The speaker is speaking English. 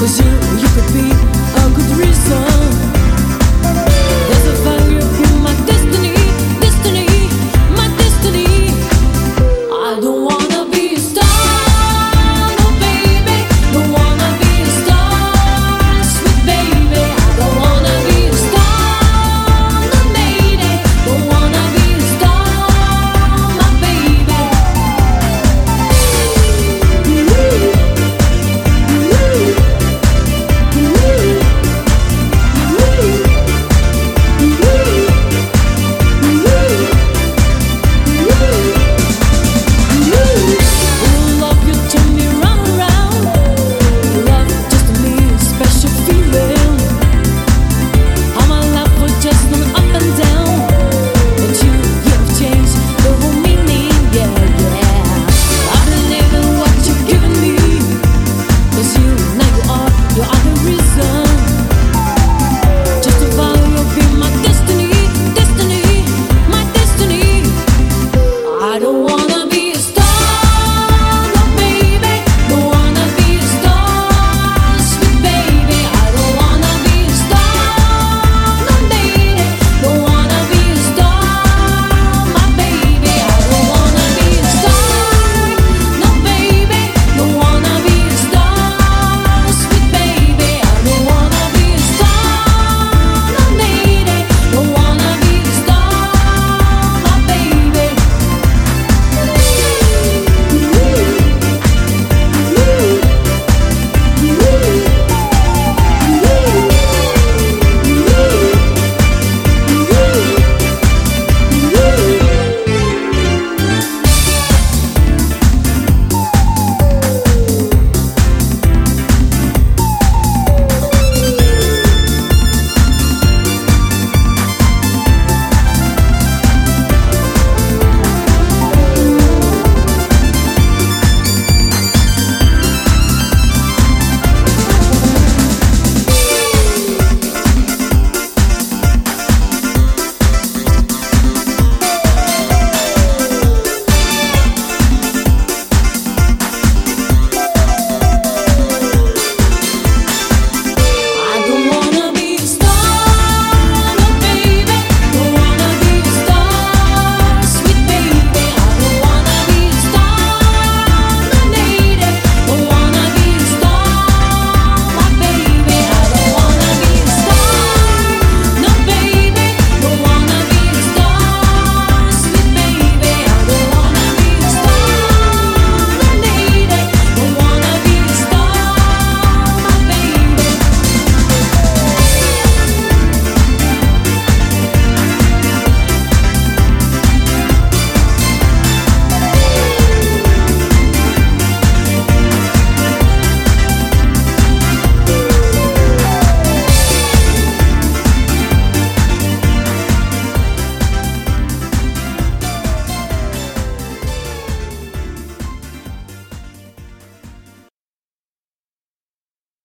Cause you, you could be